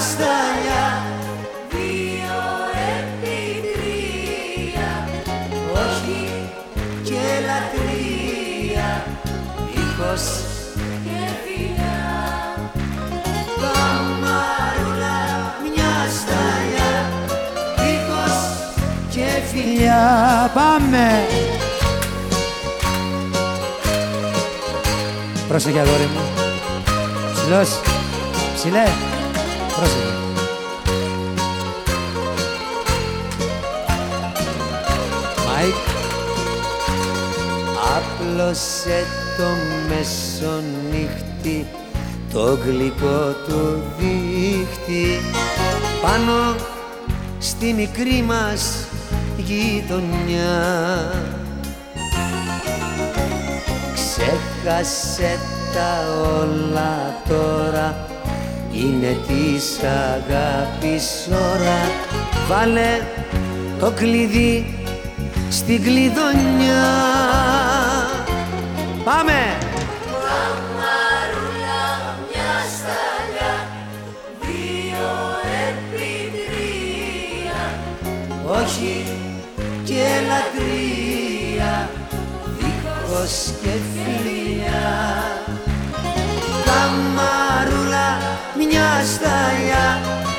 σταλιά Δύο επί τρία Όχι και λατρεία Ήχος και φιλιά μια και φιλιά Πάμε! Πρόσεχε αγόρι μου. Ψηλός. Ψηλέ. Πρόσεχε Μάικ Άπλωσε το μεσονύχτη το γλυκό του δίχτυ. Πάνω στη μικρή μας γειτονιά. Ξέχασε τα όλα τώρα είναι της αγάπης ώρα. Βάλε το κλειδί στην κλειδονιά. Πάμε! Καμαρούλα μια σταλιά. Δύο επί τρία όχι και λατρεία δίχως και φιλιά Καμαρούλα μια σταλιά